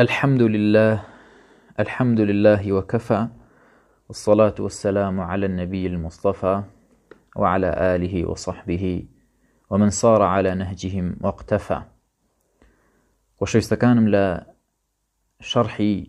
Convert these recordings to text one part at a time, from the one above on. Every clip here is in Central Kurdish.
الحمد لله الحمد لله وكفى والصلاة والسلام على النبي المصطفى وعلى آله وصحبه ومن صار على نهجهم واقتفى وشيستكانم لە شەڕحی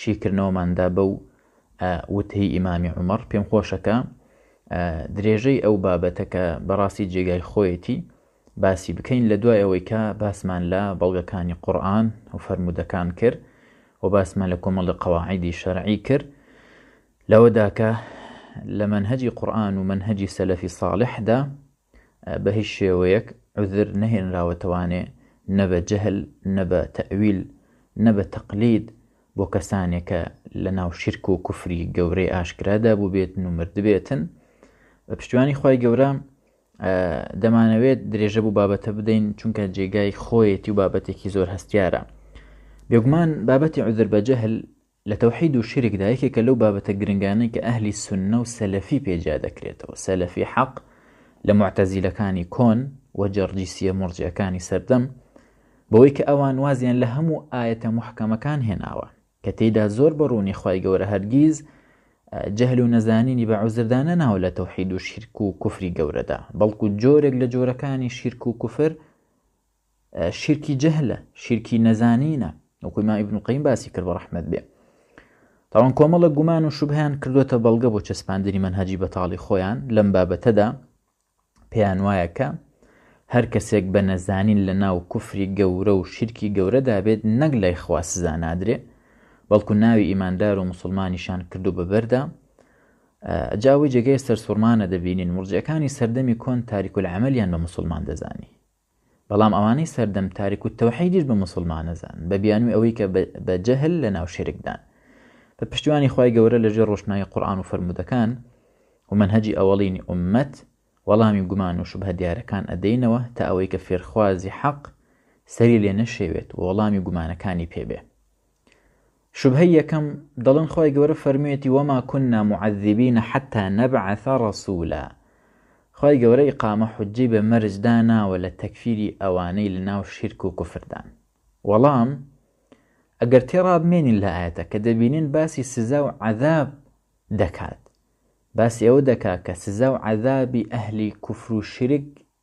شیکردنەوەمان دا بەو وتەی ئیمامی عومەڕ پێم خۆشە کە درێژەی ئەو بابەتە کە بەڕاستی جێگای خۆیەتی باسی بکەین لە دوای ئەوەی کە باسمان لە بەڵگەکانی قورآن و فەرمودەکان کرد و باسمان لە کۆمەڵی قەواعیدی شەرعی کرد لەوەداکە لە منهجی قورآن و منهجی سەلەفی صالحدا بەهیچ شێوەیەک عوزر نەهێنراوە تەوانێ نە بە جەهل نە بە تەئویل نە بە تەقلید بۆ کەسانێک کە لە ناو شرک و کوفری گەورەی ئاشکرادا بووبێتن و مردبێتن بە پشتیوانی خی گەورە دەمانەوێت درێژە بوو بابەتە بدەین چونکە جێگای خۆیەتی و بابەتێکی زۆر هەستیارە بێگومان بابەتی عودر بە جەهل لە تەوحید و شیرکدا یەکێکە لەو بابەتە گرنگانەی کە ئەهلی سوننە و سەلەفی پێ جیا دەکرێتەوە، سەلەفی حەق لە موعتەزیلەکانی کۆن و جەرجیسیە موڕجیەکانی سەردەم، بەوەی کە ئەوان وازیان لە هەموو ئایەتە موحکەمەکان هێناوە کە تێیدا زۆر بە ڕوونی خوای گەورە هەرگیز جەهل و نەزانینی بە عوزردا نەناوە لە تەوحید و شیرک و کوفری گەورەدا، بەڵکو جۆرێک لە جۆرەکانی شیرک و کوفر شیرکی جەهلە شیرکی نەزانینە وەکوی ما ئیبن قیم باسی کرد بە ڕحمەت بێ تاوان کۆمەڵە گومان و شوبهیان کردوێتە بەڵگە بۆ چەسپاندنی منهجی بەتاڵی خۆیان لەم بابەتەدا پێیان وایە کە هەر کەسێک بە نەزانین لە ناو کوفری گەورە و شیرکی گەورە دابێت نەک لای خوا سزا نادرێ بەڵکو ناوی ئیماندار و مسلمانیشان کردو بەبەردا جاوی جێگەی سەرسوورمانە دەبینین مرجەکانی سەردەمی کۆن تاریکل عملیان بە مسلمان دەزانی بەڵام ئەوانەی سەردەم تاریک و تەوحیدیش بە موسڵمان نەزانن بە بیانوی ئەوەی کە بە جەهل لە ناو شرک دان بە پشتیوانی خوای گەورە لە ژێر ڕۆشنایی قورآن و فەرمودەکان و منهجی ئەوەڵینی ئومەت وەڵامی گومان و شوبهە دیارەکان ئەدەینەوە تا ئەوەی کە فێرخوازی حەق سەری لێ نەشێوێت و وەڵامی گومانەکانی پێ بێ شوبهەی یەکەم، دەڵێن خوای گەورە فەرموویەتی وما کنا معذبین حتی نبعث رسولا خوای گەورە ئیقامە حوجەی بە مەرج داناوە لە تەکفیری ئەوانەی لەناو شیرک و کوفردان وەڵام ئەگەر تێڕابمێنین لە ئاەتە کە دەبینین باسی سزا و عذاب دەکات باسی ئەوە دەکات کە سزا و عذابی ئەهلی کوفر و شیرک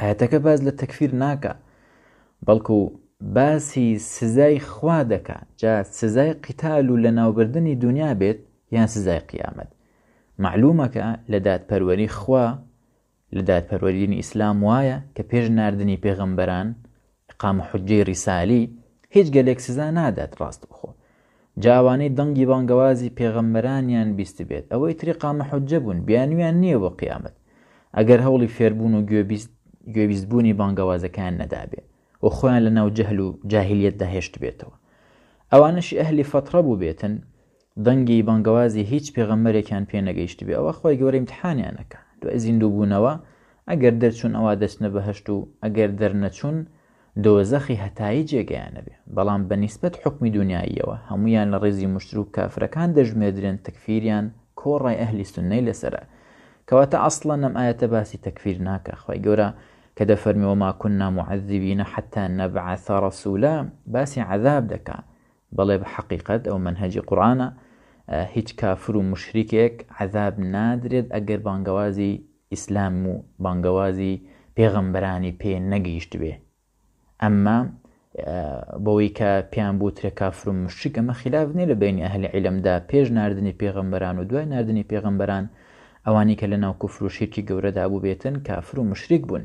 ئایەتەکە باس لە تەکفیر ناکا بەڵکو باسی سزای خوا دەکا جا سزای قیتال و لەناوبردنی دنیا بێت یان سزای قیامەت معلومەکە لە دادپەروەری خوا لە دادپەروەرینی ئیسلام وایە کە پێش نردنی پێغەمبەران ئیقامە حوججەی ڕیسالی هیچ گەلێک سزا نادات ڕاست بخۆ جا ئەوانەی دەنگی بانگەوازی پێغەمبەرانیان بیستبێت ئەوەی تری قامە حوججە بوون بیانویان نییە بۆ قیامەت ئەگەر هەوڵی فێربوون و گوێبیست گوێبیستبوونی بانگەوازەکان نەدابێ و خۆیان لە ناو جەهل و جاهلیت داهێشت بێتەوە ئەوانەشی ئەهلی فەتڕە بوو بێتن دەنگی بانگەوازی هیچ پێغەمبەرێکیان پێ نەگەیشتبێ ئەوە خوای گەورە ئیمتحانیان ئەکا دوای زیندوو بوونەوە ئەگەر دەرچوون ئەوا دەچنە بەهەشت و ئەگەر دەرنەچوون دۆزەخی هەتایی جێگەیانە بێ بەڵام بە نیسبەت حکمی دنیاییەوە هەمویان لە ڕێزی مشتروک کافرەکان دەژمێردرێن تەکفیریان کۆڕای ئەهلی سنەی لەسرە کەواتە ئەسڵە نەم ئاەتە باسی تەکفیر ناکە خی گەورە کە دەفەرمیەوە ماکونا معذبینە حتا نەبعثە ڕسوولە باسی عذاب دەکا بەڵێ بە حەقیقەت ئەوە مەنهەجی قورئانە هیچ کافر و موشریکێک عەزاب نادرێت ئەگەر بانگەوازی ئیسلام و بانگەوازی پێغەمبەرانی پێ نەگەیشتبێ ئەمما بەوەی کە پێیان بوترێ کافر و مشریک ئەمە خلاف نیە لە بینی ئەهلی عیلمدا پێش نردنی پێغەمبەران و دوای نردنی پێغەمبەران ئەوانی کە لە ناو کوفر و شیرکی گەورەدا بوو بێتن کافر و مشریک بوون